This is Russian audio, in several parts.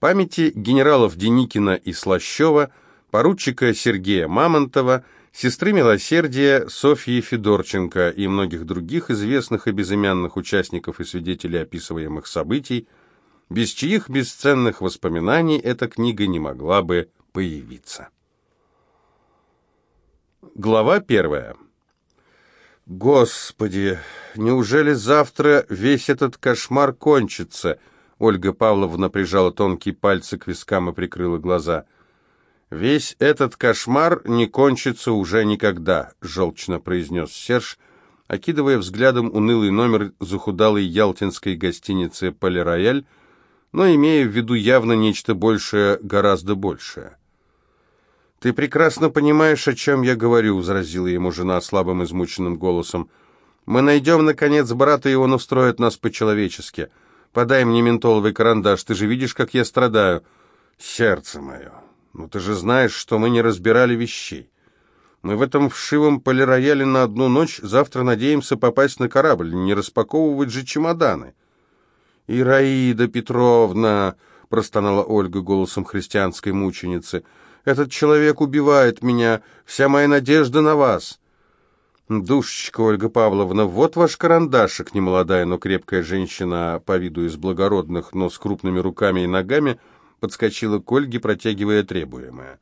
Памяти генералов Деникина и Слащева, поручика Сергея Мамонтова, сестры Милосердия Софьи Федорченко и многих других известных и безымянных участников и свидетелей описываемых событий, без чьих бесценных воспоминаний эта книга не могла бы появиться. Глава первая. «Господи, неужели завтра весь этот кошмар кончится?» Ольга Павловна прижала тонкие пальцы к вискам и прикрыла глаза. «Весь этот кошмар не кончится уже никогда», — желчно произнес Серж, окидывая взглядом унылый номер захудалой ялтинской гостиницы «Полирояль», но имея в виду явно нечто большее, гораздо большее. «Ты прекрасно понимаешь, о чем я говорю», — возразила ему жена слабым измученным голосом. «Мы найдем, наконец, брата, и он устроит нас по-человечески». Подай мне ментоловый карандаш, ты же видишь, как я страдаю. Сердце мое, ну ты же знаешь, что мы не разбирали вещей. Мы в этом вшивом полирояле на одну ночь, завтра надеемся попасть на корабль, не распаковывать же чемоданы. «Ираида Петровна!» — простонала Ольга голосом христианской мученицы. «Этот человек убивает меня, вся моя надежда на вас!» «Душечка, Ольга Павловна, вот ваш карандашик!» Немолодая, но крепкая женщина, по виду из благородных, но с крупными руками и ногами, подскочила к Ольге, протягивая требуемое.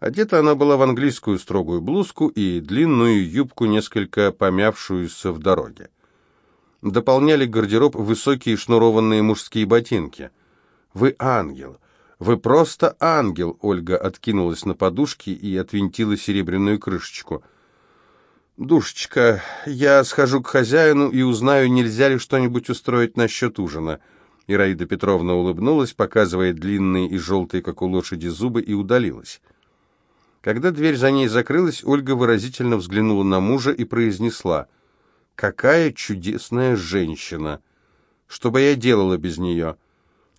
Одета она была в английскую строгую блузку и длинную юбку, несколько помявшуюся в дороге. Дополняли гардероб высокие шнурованные мужские ботинки. «Вы ангел! Вы просто ангел!» Ольга откинулась на подушки и отвинтила серебряную крышечку – «Душечка, я схожу к хозяину и узнаю, нельзя ли что-нибудь устроить насчет ужина». Ираида Петровна улыбнулась, показывая длинные и желтые, как у лошади, зубы, и удалилась. Когда дверь за ней закрылась, Ольга выразительно взглянула на мужа и произнесла, «Какая чудесная женщина! Что бы я делала без нее?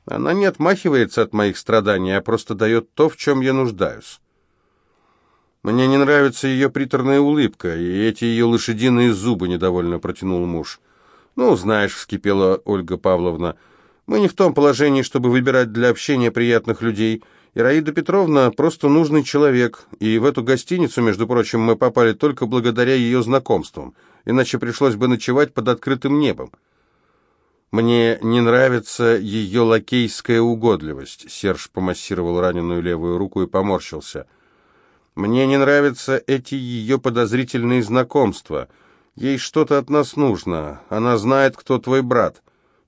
Она не отмахивается от моих страданий, а просто дает то, в чем я нуждаюсь». «Мне не нравится ее приторная улыбка и эти ее лошадиные зубы», — недовольно протянул муж. «Ну, знаешь», — вскипела Ольга Павловна, — «мы не в том положении, чтобы выбирать для общения приятных людей. Ираида Петровна просто нужный человек, и в эту гостиницу, между прочим, мы попали только благодаря ее знакомствам, иначе пришлось бы ночевать под открытым небом». «Мне не нравится ее лакейская угодливость», — Серж помассировал раненую левую руку и поморщился — мне не нравятся эти ее подозрительные знакомства. Ей что-то от нас нужно. Она знает, кто твой брат».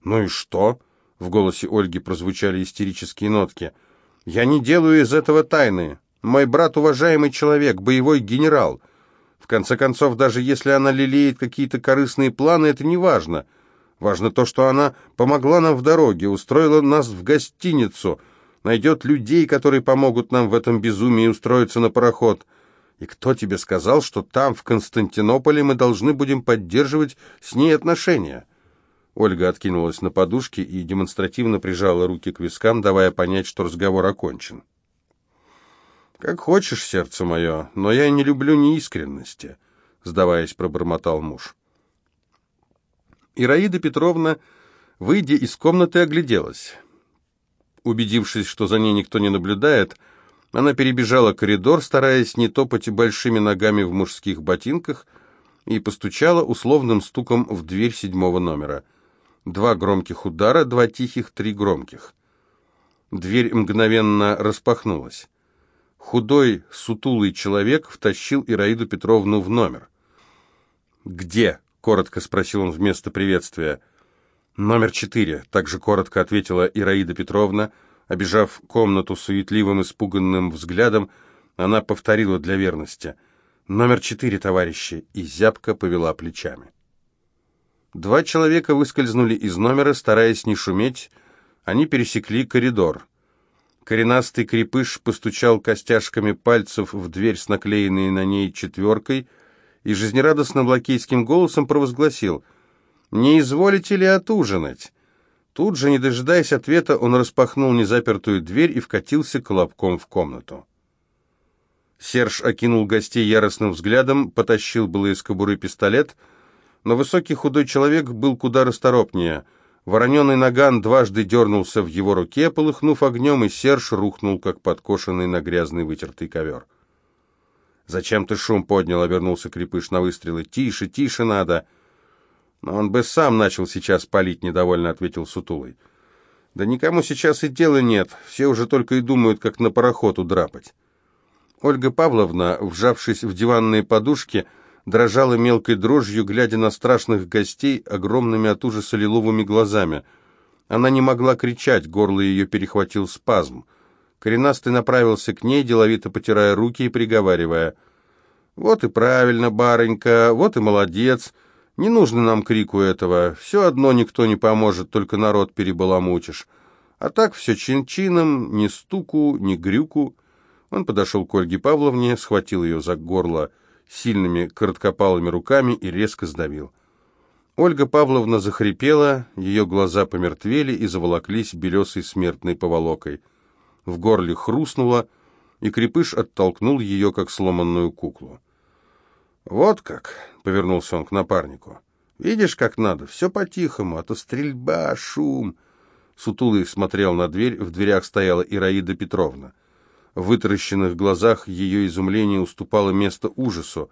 «Ну и что?» — в голосе Ольги прозвучали истерические нотки. «Я не делаю из этого тайны. Мой брат уважаемый человек, боевой генерал. В конце концов, даже если она лелеет какие-то корыстные планы, это не важно. Важно то, что она помогла нам в дороге, устроила нас в гостиницу» найдет людей, которые помогут нам в этом безумии устроиться на пароход. И кто тебе сказал, что там, в Константинополе, мы должны будем поддерживать с ней отношения?» Ольга откинулась на подушке и демонстративно прижала руки к вискам, давая понять, что разговор окончен. «Как хочешь, сердце мое, но я не люблю неискренности», — сдаваясь, пробормотал муж. Ираида Петровна, выйдя из комнаты, огляделась. Убедившись, что за ней никто не наблюдает, она перебежала коридор, стараясь не топать большими ногами в мужских ботинках, и постучала условным стуком в дверь седьмого номера. Два громких удара, два тихих, три громких. Дверь мгновенно распахнулась. Худой, сутулый человек втащил Ираиду Петровну в номер. «Где?» — коротко спросил он вместо приветствия. «Номер четыре», — также коротко ответила Ираида Петровна. Обежав комнату суетливым, испуганным взглядом, она повторила для верности. «Номер четыре, товарищи», и зябко повела плечами. Два человека выскользнули из номера, стараясь не шуметь. Они пересекли коридор. Коренастый крепыш постучал костяшками пальцев в дверь с наклеенной на ней четверкой и жизнерадостным лакейским голосом провозгласил — «Не изволите ли отужинать?» Тут же, не дожидаясь ответа, он распахнул незапертую дверь и вкатился колобком в комнату. Серж окинул гостей яростным взглядом, потащил было из кобуры пистолет, но высокий худой человек был куда расторопнее. Вороненый наган дважды дернулся в его руке, полыхнув огнем, и Серж рухнул, как подкошенный на грязный вытертый ковер. «Зачем ты шум поднял?» — обернулся Крепыш на выстрелы. «Тише, тише надо!» «Но он бы сам начал сейчас палить», — недовольно ответил Сутулый. «Да никому сейчас и дела нет, все уже только и думают, как на пароход удрапать». Ольга Павловна, вжавшись в диванные подушки, дрожала мелкой дрожью, глядя на страшных гостей огромными от ужаса лиловыми глазами. Она не могла кричать, горло ее перехватил спазм. Коренастый направился к ней, деловито потирая руки и приговаривая. «Вот и правильно, барынька, вот и молодец. Не нужно нам крику этого. Все одно никто не поможет, только народ перебаламутишь. А так все чин-чином, ни стуку, ни грюку». Он подошел к Ольге Павловне, схватил ее за горло сильными короткопалыми руками и резко сдавил. Ольга Павловна захрипела, ее глаза помертвели и заволоклись белесой смертной поволокой. В горле хрустнуло, и крепыш оттолкнул ее, как сломанную куклу. «Вот как!» — повернулся он к напарнику. «Видишь, как надо? Все по-тихому, а то стрельба, шум!» Сутулый смотрел на дверь, в дверях стояла Ираида Петровна. В вытаращенных глазах ее изумление уступало место ужасу.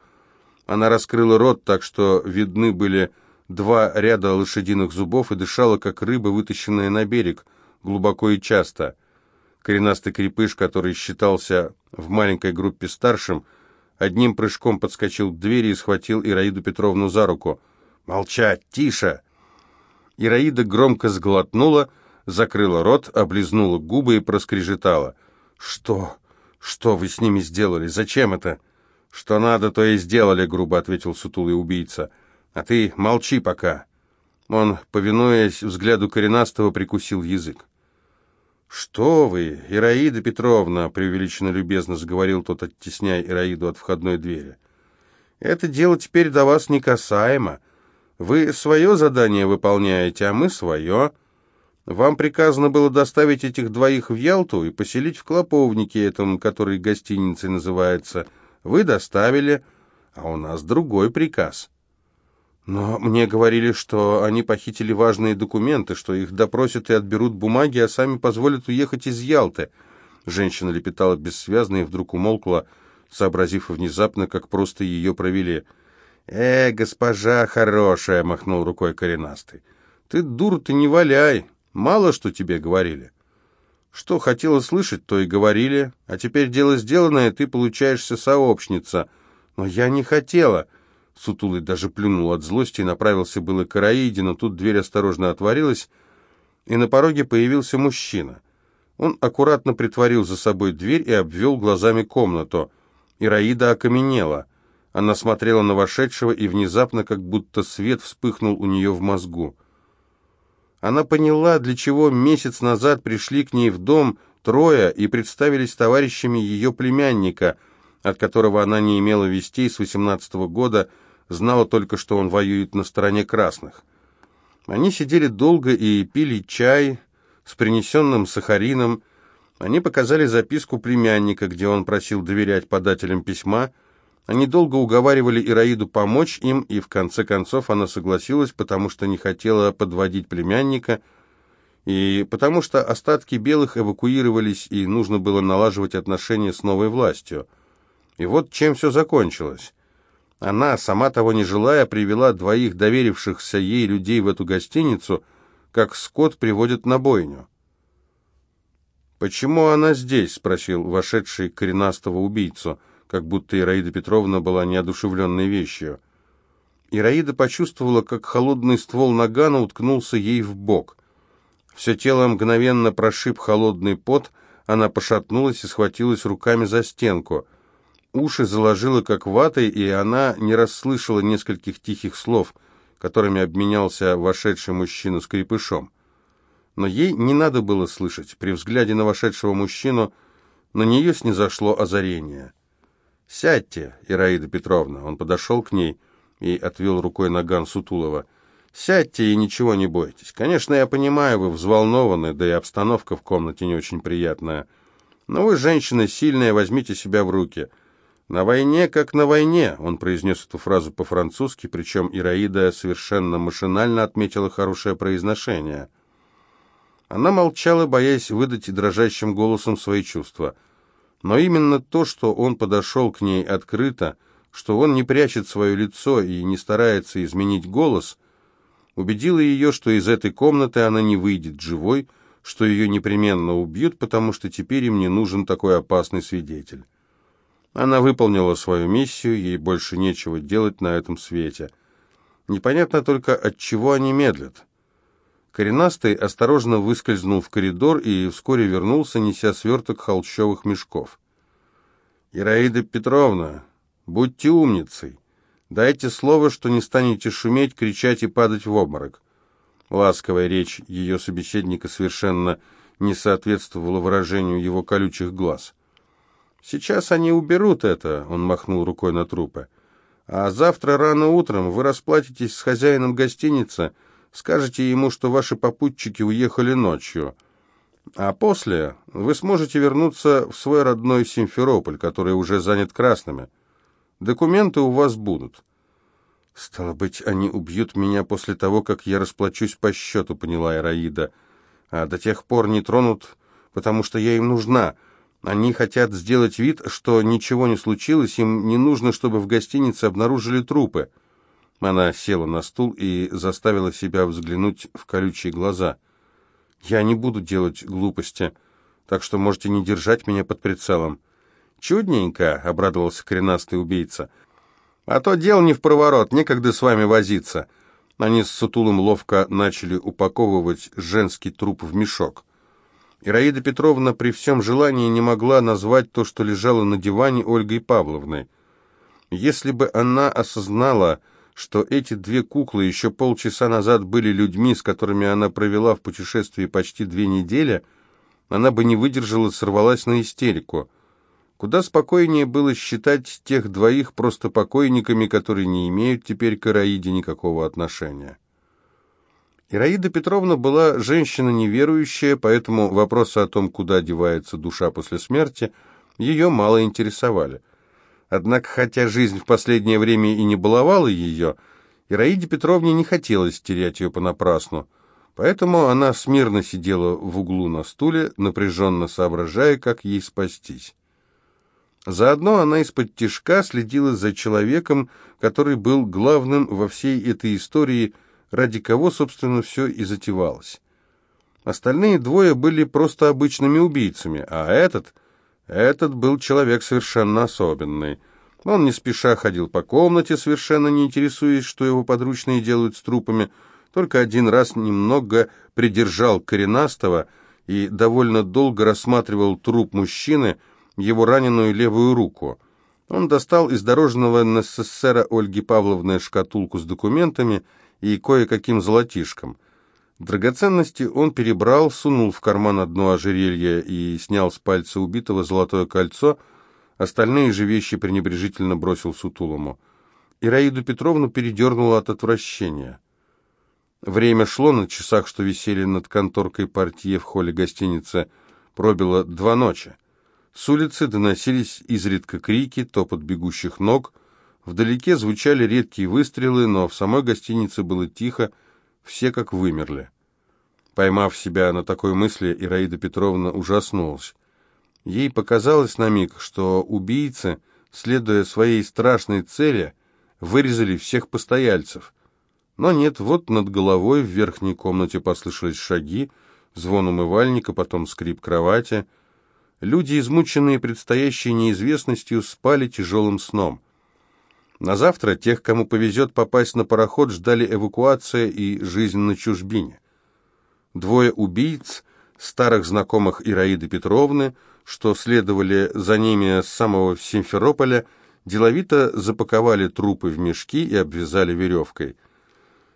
Она раскрыла рот так, что видны были два ряда лошадиных зубов и дышала, как рыба, вытащенная на берег, глубоко и часто. Коренастый крепыш, который считался в маленькой группе старшим, одним прыжком подскочил к двери и схватил Ираиду Петровну за руку. «Молчать! Тише!» Ираида громко сглотнула, закрыла рот, облизнула губы и проскрежетала. «Что? Что вы с ними сделали? Зачем это?» «Что надо, то и сделали», — грубо ответил сутулый убийца. «А ты молчи пока». Он, повинуясь взгляду коренастого, прикусил язык. «Что вы, Ираида Петровна!» — преувеличенно любезно заговорил тот, оттесняя Ираиду от входной двери. «Это дело теперь до вас не касаемо. Вы свое задание выполняете, а мы свое. Вам приказано было доставить этих двоих в Ялту и поселить в Клоповнике этом, который гостиницей называется. Вы доставили, а у нас другой приказ. Но мне говорили, что они похитили важные документы, что их допросят и отберут бумаги, а сами позволят уехать из Ялты. Женщина лепетала бессвязно и вдруг умолкла, сообразив внезапно, как просто ее провели. «Э, госпожа хорошая!» — махнул рукой коренастый. «Ты, дур, ты не валяй! Мало что тебе говорили. Что хотела слышать, то и говорили. А теперь дело сделанное, ты получаешься сообщница. Но я не хотела. Сутулый даже плюнул от злости и направился было к Араиде, но тут дверь осторожно отворилась, и на пороге появился мужчина. Он аккуратно притворил за собой дверь и обвел глазами комнату. Ираида окаменела. Она смотрела на вошедшего, и внезапно, как будто свет вспыхнул у нее в мозгу. Она поняла, для чего месяц назад пришли к ней в дом трое и представились товарищами ее племянника, от которого она не имела вестей с 18 -го года, знала только, что он воюет на стороне красных. Они сидели долго и пили чай с принесенным сахарином. Они показали записку племянника, где он просил доверять подателям письма, они долго уговаривали Ираиду помочь им, и в конце концов она согласилась, потому что не хотела подводить племянника, и потому что остатки белых эвакуировались, и нужно было налаживать отношения с новой властью. И вот чем все закончилось. Она, сама того не желая, привела двоих доверившихся ей людей в эту гостиницу, как скот приводит на бойню. «Почему она здесь?» — спросил вошедший коренастого убийцу — как будто Ираида Петровна была неодушевленной вещью. Ираида почувствовала, как холодный ствол нагана уткнулся ей в бок. Все тело мгновенно прошиб холодный пот, она пошатнулась и схватилась руками за стенку. Уши заложило как ватой, и она не расслышала нескольких тихих слов, которыми обменялся вошедший мужчина с крепышом. Но ей не надо было слышать. При взгляде на вошедшего мужчину на нее снизошло озарение — «Сядьте, Ираида Петровна». Он подошел к ней и отвел рукой наган Сутулова. «Сядьте и ничего не бойтесь. Конечно, я понимаю, вы взволнованы, да и обстановка в комнате не очень приятная. Но вы, женщина сильная, возьмите себя в руки. «На войне, как на войне», — он произнес эту фразу по-французски, причем Ираида совершенно машинально отметила хорошее произношение. Она молчала, боясь выдать дрожащим голосом свои чувства. Но именно то, что он подошел к ней открыто, что он не прячет свое лицо и не старается изменить голос, убедило ее, что из этой комнаты она не выйдет живой, что ее непременно убьют, потому что теперь им не нужен такой опасный свидетель. Она выполнила свою миссию, ей больше нечего делать на этом свете. Непонятно только, от чего они медлят. Коренастый осторожно выскользнул в коридор и вскоре вернулся, неся сверток холщовых мешков. «Ираида Петровна, будьте умницей. Дайте слово, что не станете шуметь, кричать и падать в обморок». Ласковая речь ее собеседника совершенно не соответствовала выражению его колючих глаз. «Сейчас они уберут это», — он махнул рукой на трупы. «А завтра рано утром вы расплатитесь с хозяином гостиницы, скажете ему, что ваши попутчики уехали ночью. А после вы сможете вернуться в свой родной Симферополь, который уже занят красными. Документы у вас будут». «Стало быть, они убьют меня после того, как я расплачусь по счету», — поняла Ираида. «А до тех пор не тронут, потому что я им нужна». Они хотят сделать вид, что ничего не случилось, им не нужно, чтобы в гостинице обнаружили трупы. Она села на стул и заставила себя взглянуть в колючие глаза. «Я не буду делать глупости, так что можете не держать меня под прицелом». «Чудненько», — обрадовался коренастый убийца. «А то дел не в проворот, некогда с вами возиться». Они с Сутулым ловко начали упаковывать женский труп в мешок. Ираида Петровна при всем желании не могла назвать то, что лежало на диване Ольгой Павловны. Если бы она осознала, что эти две куклы еще полчаса назад были людьми, с которыми она провела в путешествии почти две недели, она бы не выдержала, сорвалась на истерику. Куда спокойнее было считать тех двоих просто покойниками, которые не имеют теперь к Ираиде никакого отношения. Ираида Петровна была женщина неверующая, поэтому вопросы о том, куда девается душа после смерти, ее мало интересовали. Однако, хотя жизнь в последнее время и не баловала ее, Ираиде Петровне не хотелось терять ее понапрасну, поэтому она смирно сидела в углу на стуле, напряженно соображая, как ей спастись. Заодно она из-под тишка следила за человеком, который был главным во всей этой истории – ради кого, собственно, все и затевалось. Остальные двое были просто обычными убийцами, а этот... Этот был человек совершенно особенный. Он не спеша ходил по комнате, совершенно не интересуясь, что его подручные делают с трупами, только один раз немного придержал коренастого и довольно долго рассматривал труп мужчины, его раненую левую руку. Он достал из дорожного НССР Ольги Павловны шкатулку с документами и кое-каким золотишком. Драгоценности он перебрал, сунул в карман одно ожерелье и снял с пальца убитого золотое кольцо, остальные же вещи пренебрежительно бросил Сутулому. Ираиду Петровну передернуло от отвращения. Время шло на часах, что висели над конторкой портье в холле гостиницы, пробило два ночи. С улицы доносились изредка крики, топот бегущих ног — Вдалеке звучали редкие выстрелы, но в самой гостинице было тихо, все как вымерли. Поймав себя на такой мысли, Ираида Петровна ужаснулась. Ей показалось на миг, что убийцы, следуя своей страшной цели, вырезали всех постояльцев. Но нет, вот над головой в верхней комнате послышались шаги, звон умывальника, потом скрип кровати. Люди, измученные предстоящей неизвестностью, спали тяжелым сном. На завтра тех, кому повезет попасть на пароход, ждали эвакуация и жизнь на чужбине. Двое убийц, старых знакомых Ираиды Петровны, что следовали за ними с самого Симферополя, деловито запаковали трупы в мешки и обвязали веревкой.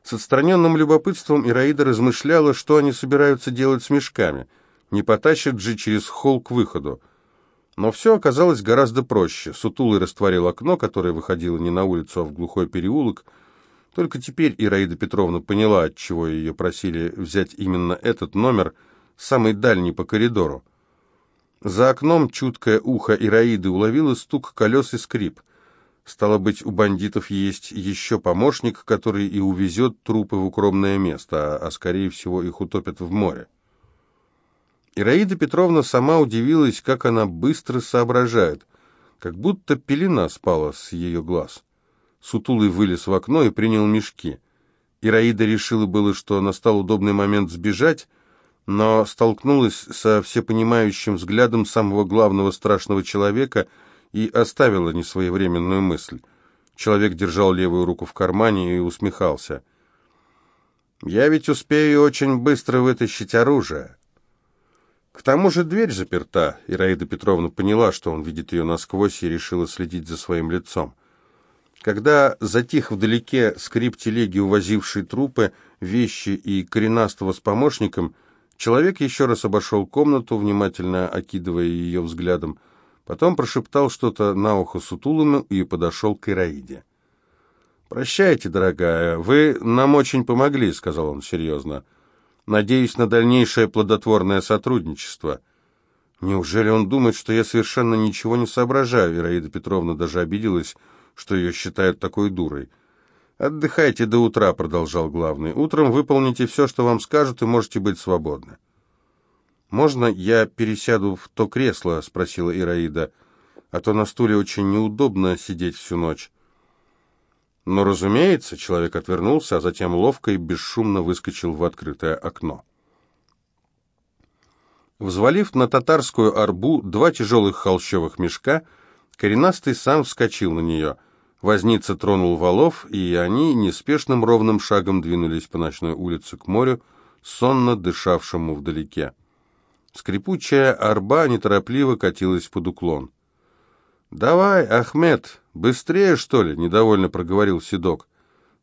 С отстраненным любопытством Ираида размышляла, что они собираются делать с мешками. Не потащат же через холл к выходу. Но все оказалось гораздо проще. Сутулый растворил окно, которое выходило не на улицу, а в глухой переулок. Только теперь Ираида Петровна поняла, от чего ее просили взять именно этот номер, самый дальний по коридору. За окном чуткое ухо Ираиды уловило стук колес и скрип. Стало быть, у бандитов есть еще помощник, который и увезет трупы в укромное место, а, а скорее всего их утопят в море. Ираида Петровна сама удивилась, как она быстро соображает, как будто пелена спала с ее глаз. Сутулый вылез в окно и принял мешки. Ираида решила было, что настал удобный момент сбежать, но столкнулась со всепонимающим взглядом самого главного страшного человека — и оставила несвоевременную мысль. Человек держал левую руку в кармане и усмехался. «Я ведь успею очень быстро вытащить оружие». К тому же дверь заперта. Ираида Петровна поняла, что он видит ее насквозь, и решила следить за своим лицом. Когда затих вдалеке скрип телеги, увозившей трупы, вещи и коренастого с помощником, человек еще раз обошел комнату, внимательно окидывая ее взглядом. Потом прошептал что-то на ухо Сутулому и подошел к Ираиде. «Прощайте, дорогая, вы нам очень помогли», — сказал он серьезно. «Надеюсь на дальнейшее плодотворное сотрудничество». «Неужели он думает, что я совершенно ничего не соображаю?» Ираида Петровна даже обиделась, что ее считают такой дурой. «Отдыхайте до утра», — продолжал главный. «Утром выполните все, что вам скажут, и можете быть свободны». «Можно я пересяду в то кресло?» — спросила Ираида. «А то на стуле очень неудобно сидеть всю ночь». Но, разумеется, человек отвернулся, а затем ловко и бесшумно выскочил в открытое окно. Взвалив на татарскую арбу два тяжелых холщовых мешка, коренастый сам вскочил на нее. Возница тронул валов, и они неспешным ровным шагом двинулись по ночной улице к морю, сонно дышавшему вдалеке. Скрипучая арба неторопливо катилась под уклон. «Давай, Ахмед, быстрее, что ли?» — недовольно проговорил Седок.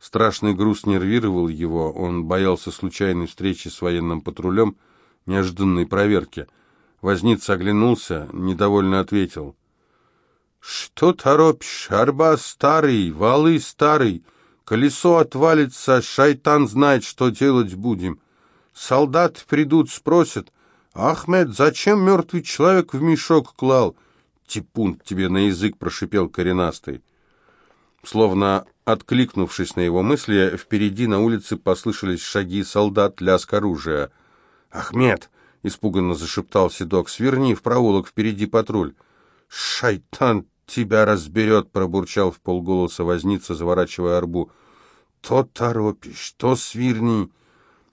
Страшный груз нервировал его, он боялся случайной встречи с военным патрулем, неожиданной проверки. Возница оглянулся, недовольно ответил. «Что торопишь? Арба старый, валы старый, колесо отвалится, шайтан знает, что делать будем. Солдаты придут, спросят, «Ахмед, зачем мертвый человек в мешок клал?» «Типун тебе на язык!» — прошипел коренастый. Словно откликнувшись на его мысли, впереди на улице послышались шаги солдат, лязг оружия. «Ахмед!» — испуганно зашептал Седок. «Сверни в проулок, впереди патруль!» «Шайтан тебя разберет!» — пробурчал в полголоса возница, заворачивая арбу. «То торопишь, то сверни!»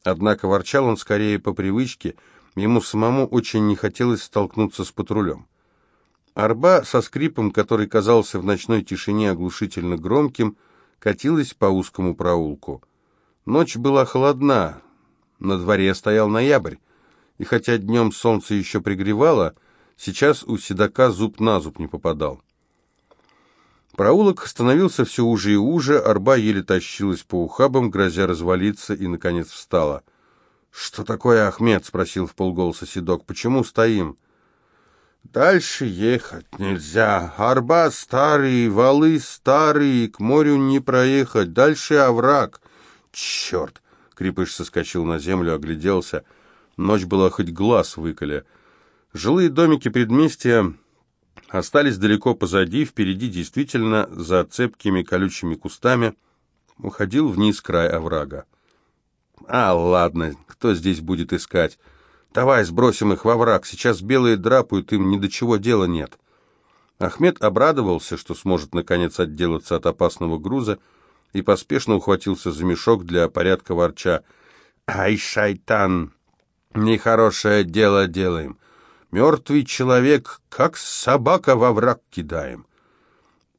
Однако ворчал он скорее по привычке — Ему самому очень не хотелось столкнуться с патрулем. Арба со скрипом, который казался в ночной тишине оглушительно громким, катилась по узкому проулку. Ночь была холодна, на дворе стоял ноябрь, и хотя днем солнце еще пригревало, сейчас у седока зуб на зуб не попадал. Проулок становился все уже и уже, арба еле тащилась по ухабам, грозя развалиться, и, наконец, встала. «Что такое, Ахмед?» — спросил в полголоса Седок. «Почему стоим?» «Дальше ехать нельзя. Арба старый, валы старые, к морю не проехать. Дальше овраг». «Черт!» — Крепыш соскочил на землю, огляделся. Ночь была хоть глаз выколи. Жилые домики предместья остались далеко позади, впереди действительно за цепкими колючими кустами уходил вниз край оврага. А, ладно, кто здесь будет искать? Давай сбросим их во враг, сейчас белые драпают, им ни до чего дела нет. Ахмед обрадовался, что сможет наконец отделаться от опасного груза, и поспешно ухватился за мешок для порядка ворча. «Ай, шайтан! Нехорошее дело делаем. Мертвый человек, как собака во враг кидаем».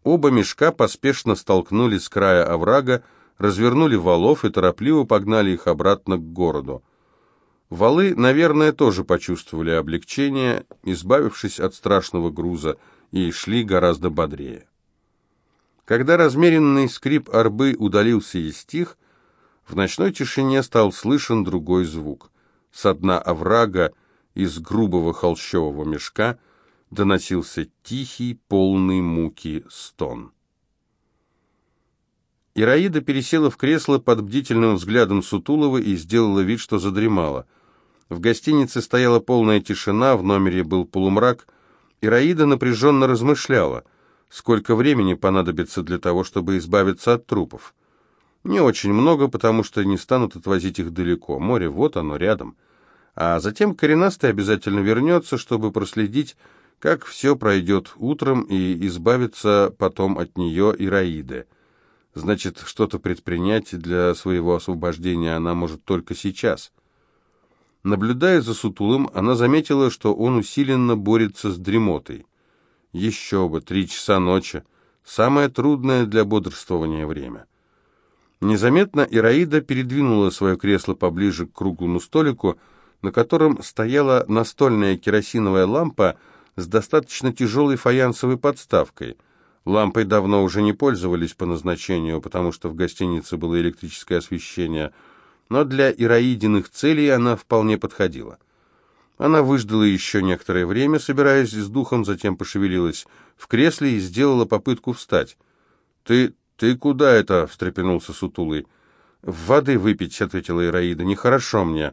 Оба мешка поспешно столкнули с края оврага, развернули валов и торопливо погнали их обратно к городу. Валы, наверное, тоже почувствовали облегчение, избавившись от страшного груза, и шли гораздо бодрее. Когда размеренный скрип арбы удалился и стих, в ночной тишине стал слышен другой звук. Со дна оврага из грубого холщового мешка доносился тихий, полный муки стон. Ираида пересела в кресло под бдительным взглядом Сутулова и сделала вид, что задремала. В гостинице стояла полная тишина, в номере был полумрак. Ираида напряженно размышляла, сколько времени понадобится для того, чтобы избавиться от трупов. Не очень много, потому что не станут отвозить их далеко. Море вот оно, рядом. А затем коренастый обязательно вернется, чтобы проследить, как все пройдет утром и избавиться потом от нее и Раиды. Значит, что-то предпринять для своего освобождения она может только сейчас. Наблюдая за Сутулым, она заметила, что он усиленно борется с дремотой. Еще бы, три часа ночи. Самое трудное для бодрствования время. Незаметно Ираида передвинула свое кресло поближе к круглому столику, на котором стояла настольная керосиновая лампа с достаточно тяжелой фаянсовой подставкой. Лампой давно уже не пользовались по назначению, потому что в гостинице было электрическое освещение, но для Ираидиных целей она вполне подходила. Она выждала еще некоторое время, собираясь с духом, затем пошевелилась в кресле и сделала попытку встать. «Ты «Ты куда это?» — встрепенулся Сутулый. «Воды выпить», — ответила Ираида. «Нехорошо мне».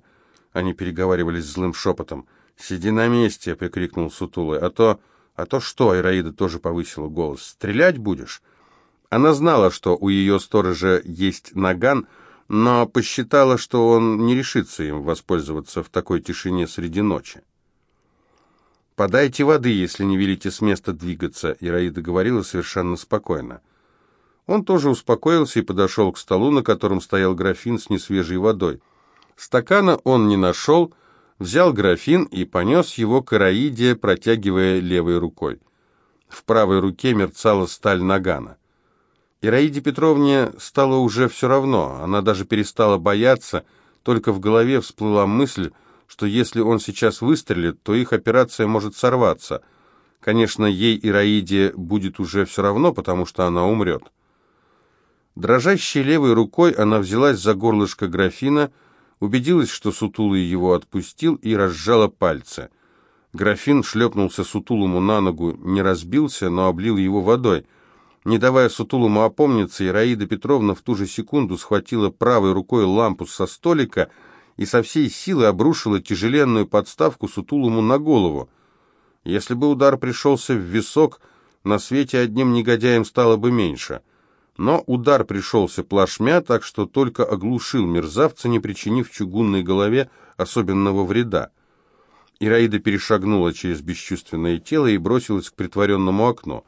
Они переговаривались злым шепотом. «Сиди на месте!» — прикрикнул Сутулый. «А то... А то что?» — Ираида тоже повысила голос. «Стрелять будешь?» Она знала, что у ее сторожа есть наган, но посчитала, что он не решится им воспользоваться в такой тишине среди ночи. «Подайте воды, если не велите с места двигаться», — Ираида говорила совершенно спокойно. Он тоже успокоился и подошел к столу, на котором стоял графин с несвежей водой. Стакана он не нашел, взял графин и понес его к Ираиде, протягивая левой рукой. В правой руке мерцала сталь нагана. Ираиде Петровне стало уже все равно, она даже перестала бояться, только в голове всплыла мысль, что если он сейчас выстрелит, то их операция может сорваться. Конечно, ей Ираиде будет уже все равно, потому что она умрет. Дрожащей левой рукой она взялась за горлышко графина, убедилась, что Сутулый его отпустил, и разжала пальцы. Графин шлепнулся Сутулому на ногу, не разбился, но облил его водой. Не давая Сутулому опомниться, Ираида Петровна в ту же секунду схватила правой рукой лампу со столика и со всей силы обрушила тяжеленную подставку Сутулому на голову. Если бы удар пришелся в висок, на свете одним негодяем стало бы меньше — но удар пришелся плашмя, так что только оглушил мерзавца, не причинив чугунной голове особенного вреда. Ираида перешагнула через бесчувственное тело и бросилась к притворенному окну.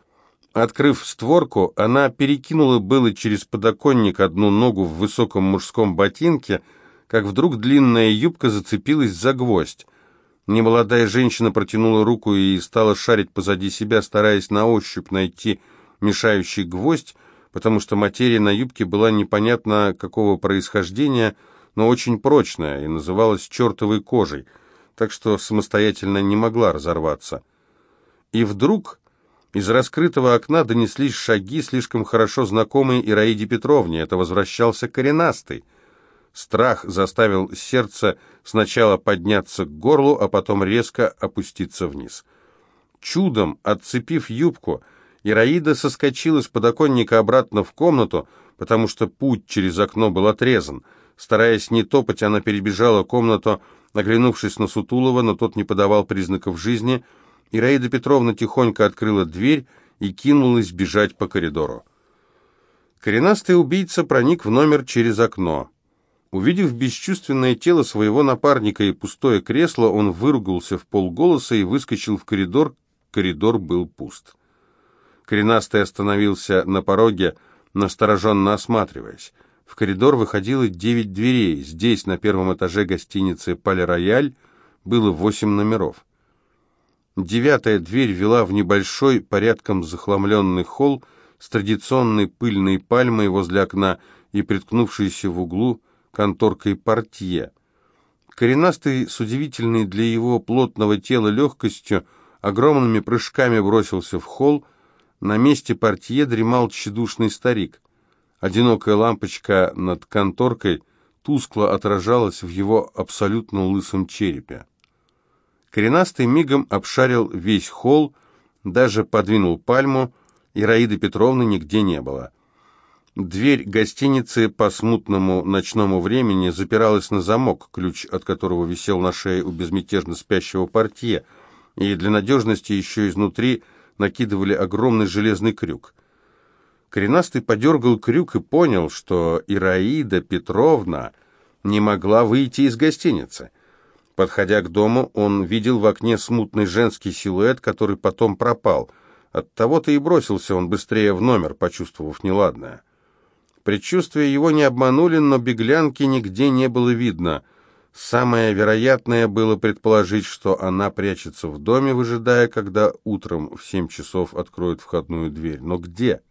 Открыв створку, она перекинула было через подоконник одну ногу в высоком мужском ботинке, как вдруг длинная юбка зацепилась за гвоздь. Немолодая женщина протянула руку и стала шарить позади себя, стараясь на ощупь найти мешающий гвоздь, потому что материя на юбке была непонятно какого происхождения, но очень прочная и называлась чертовой кожей, так что самостоятельно не могла разорваться. И вдруг из раскрытого окна донеслись шаги, слишком хорошо знакомые Ираиде Петровне. Это возвращался коренастый. Страх заставил сердце сначала подняться к горлу, а потом резко опуститься вниз. Чудом, отцепив юбку, Ираида соскочила с подоконника обратно в комнату, потому что путь через окно был отрезан. Стараясь не топать, она перебежала комнату, оглянувшись на Сутулова, но тот не подавал признаков жизни. Ираида Петровна тихонько открыла дверь и кинулась бежать по коридору. Коренастый убийца проник в номер через окно. Увидев бесчувственное тело своего напарника и пустое кресло, он выругался в полголоса и выскочил в коридор. Коридор был пуст. Коренастый остановился на пороге, настороженно осматриваясь. В коридор выходило девять дверей. Здесь, на первом этаже гостиницы «Пале-Рояль», было восемь номеров. Девятая дверь вела в небольшой, порядком захламленный холл с традиционной пыльной пальмой возле окна и приткнувшейся в углу конторкой портье. Коренастый, с удивительной для его плотного тела легкостью, огромными прыжками бросился в холл, на месте портье дремал тщедушный старик. Одинокая лампочка над конторкой тускло отражалась в его абсолютно лысом черепе. Коренастый мигом обшарил весь холл, даже подвинул пальму, и Раиды Петровны нигде не было. Дверь гостиницы по смутному ночному времени запиралась на замок, ключ от которого висел на шее у безмятежно спящего портье, и для надежности еще изнутри накидывали огромный железный крюк. Коренастый подергал крюк и понял, что Ираида Петровна не могла выйти из гостиницы. Подходя к дому, он видел в окне смутный женский силуэт, который потом пропал. Оттого-то и бросился он быстрее в номер, почувствовав неладное. Предчувствия его не обманули, но беглянки нигде не было видно. Самое вероятное было предположить, что она прячется в доме, выжидая, когда утром в семь часов откроют входную дверь. Но где?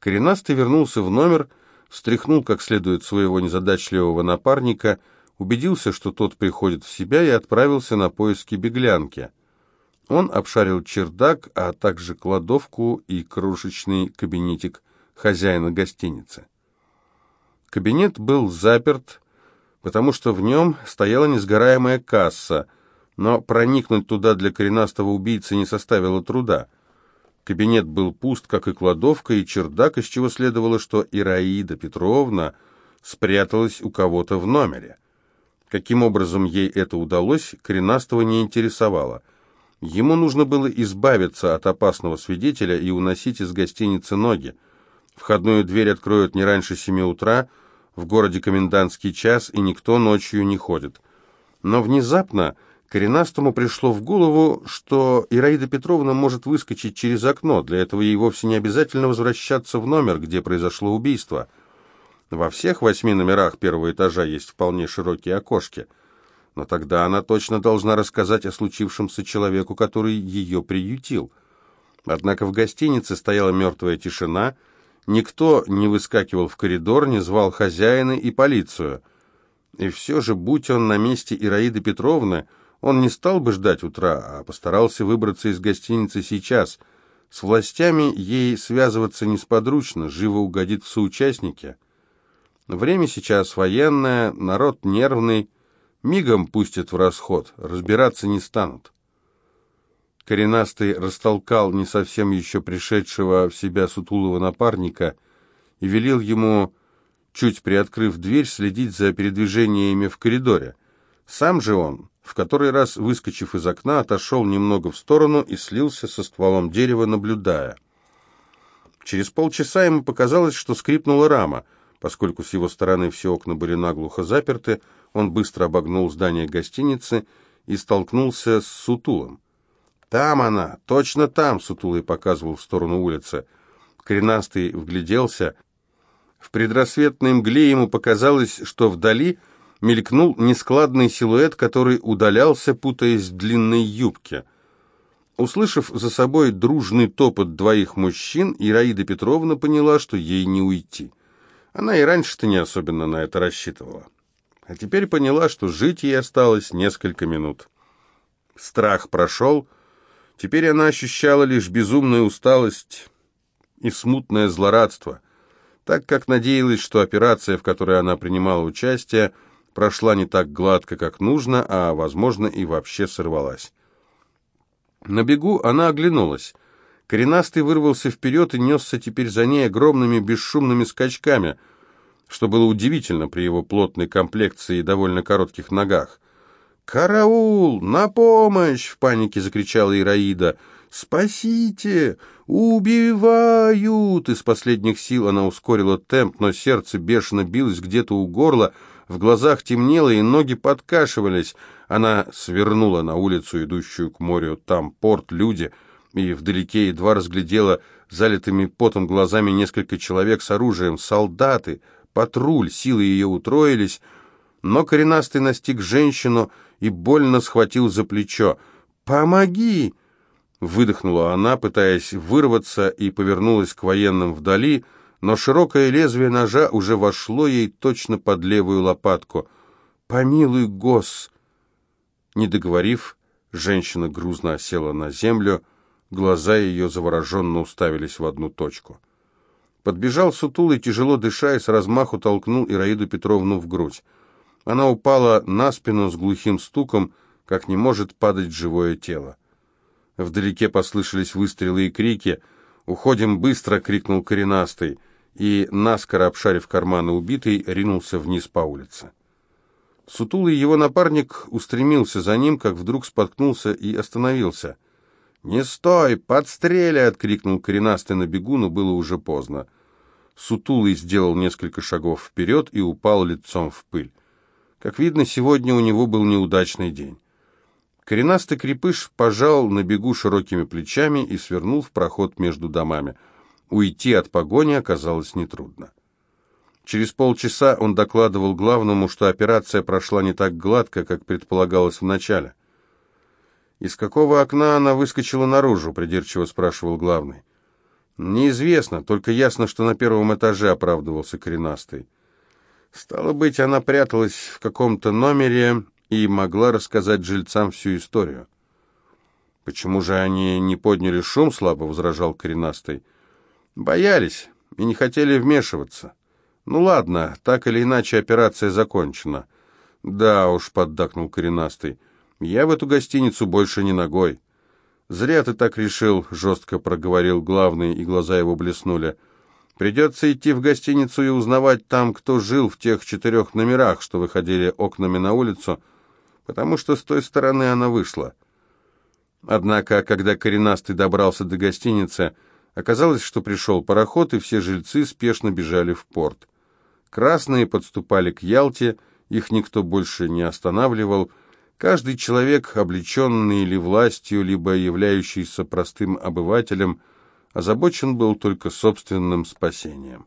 Коренастый вернулся в номер, встряхнул как следует своего незадачливого напарника, убедился, что тот приходит в себя, и отправился на поиски беглянки. Он обшарил чердак, а также кладовку и крошечный кабинетик хозяина гостиницы. Кабинет был заперт, потому что в нем стояла несгораемая касса, но проникнуть туда для коренастого убийцы не составило труда. Кабинет был пуст, как и кладовка, и чердак, из чего следовало, что Ираида Петровна спряталась у кого-то в номере. Каким образом ей это удалось, коренастого не интересовало. Ему нужно было избавиться от опасного свидетеля и уносить из гостиницы ноги. Входную дверь откроют не раньше семи утра, в городе комендантский час, и никто ночью не ходит. Но внезапно коренастому пришло в голову, что Ираида Петровна может выскочить через окно, для этого ей вовсе не обязательно возвращаться в номер, где произошло убийство. Во всех восьми номерах первого этажа есть вполне широкие окошки, но тогда она точно должна рассказать о случившемся человеку, который ее приютил. Однако в гостинице стояла мертвая тишина — Никто не выскакивал в коридор, не звал хозяина и полицию. И все же, будь он на месте Ираиды Петровны, он не стал бы ждать утра, а постарался выбраться из гостиницы сейчас. С властями ей связываться несподручно, живо угодит в соучастники. Время сейчас военное, народ нервный, мигом пустят в расход, разбираться не станут. Коренастый растолкал не совсем еще пришедшего в себя сутулого напарника и велел ему, чуть приоткрыв дверь, следить за передвижениями в коридоре. Сам же он, в который раз выскочив из окна, отошел немного в сторону и слился со стволом дерева, наблюдая. Через полчаса ему показалось, что скрипнула рама. Поскольку с его стороны все окна были наглухо заперты, он быстро обогнул здание гостиницы и столкнулся с Сутулом. «Там она, точно там!» — Сутулый показывал в сторону улицы. Коренастый вгляделся. В предрассветной мгле ему показалось, что вдали мелькнул нескладный силуэт, который удалялся, путаясь в длинной юбке. Услышав за собой дружный топот двоих мужчин, Ираида Петровна поняла, что ей не уйти. Она и раньше-то не особенно на это рассчитывала. А теперь поняла, что жить ей осталось несколько минут. Страх прошел, — Теперь она ощущала лишь безумную усталость и смутное злорадство, так как надеялась, что операция, в которой она принимала участие, прошла не так гладко, как нужно, а, возможно, и вообще сорвалась. На бегу она оглянулась. Коренастый вырвался вперед и несся теперь за ней огромными бесшумными скачками, что было удивительно при его плотной комплекции и довольно коротких ногах. «Караул! На помощь!» — в панике закричала Ираида. «Спасите! Убивают!» Из последних сил она ускорила темп, но сердце бешено билось где-то у горла, в глазах темнело и ноги подкашивались. Она свернула на улицу, идущую к морю. Там порт, люди, и вдалеке едва разглядела залитыми потом глазами несколько человек с оружием. Солдаты, патруль, силы ее утроились, но коренастый настиг женщину и больно схватил за плечо. «Помоги!» Выдохнула она, пытаясь вырваться, и повернулась к военным вдали, но широкое лезвие ножа уже вошло ей точно под левую лопатку. «Помилуй, гос!» Не договорив, женщина грузно осела на землю, глаза ее завороженно уставились в одну точку. Подбежал сутулый, тяжело дыша, и с размаху толкнул Ираиду Петровну в грудь. Она упала на спину с глухим стуком, как не может падать живое тело. Вдалеке послышались выстрелы и крики. «Уходим быстро!» — крикнул коренастый. и, наскоро обшарив карманы убитой, ринулся вниз по улице. Сутулый его напарник устремился за ним, как вдруг споткнулся и остановился. «Не стой! Подстреляй!» — крикнул коренастый на бегу, но было уже поздно. Сутулый сделал несколько шагов вперед и упал лицом в пыль. Как видно, сегодня у него был неудачный день. Коренастый крепыш пожал на бегу широкими плечами и свернул в проход между домами. Уйти от погони оказалось нетрудно. Через полчаса он докладывал главному, что операция прошла не так гладко, как предполагалось вначале. «Из какого окна она выскочила наружу?» — придирчиво спрашивал главный. «Неизвестно, только ясно, что на первом этаже оправдывался коренастый. Стало быть, она пряталась в каком-то номере и могла рассказать жильцам всю историю». «Почему же они не подняли шум?» — слабо возражал коренастый. «Боялись и не хотели вмешиваться». «Ну ладно, так или иначе операция закончена». «Да уж», — поддакнул коренастый, — «я в эту гостиницу больше не ногой». «Зря ты так решил», — жестко проговорил главный, и глаза его блеснули. «Придется идти в гостиницу и узнавать там, кто жил в тех четырех номерах, что выходили окнами на улицу, потому что с той стороны она вышла». Однако, когда коренастый добрался до гостиницы, оказалось, что пришел пароход, и все жильцы спешно бежали в порт. Красные подступали к Ялте, их никто больше не останавливал. Каждый человек, облеченный ли властью, либо являющийся простым обывателем, озабочен был только собственным спасением.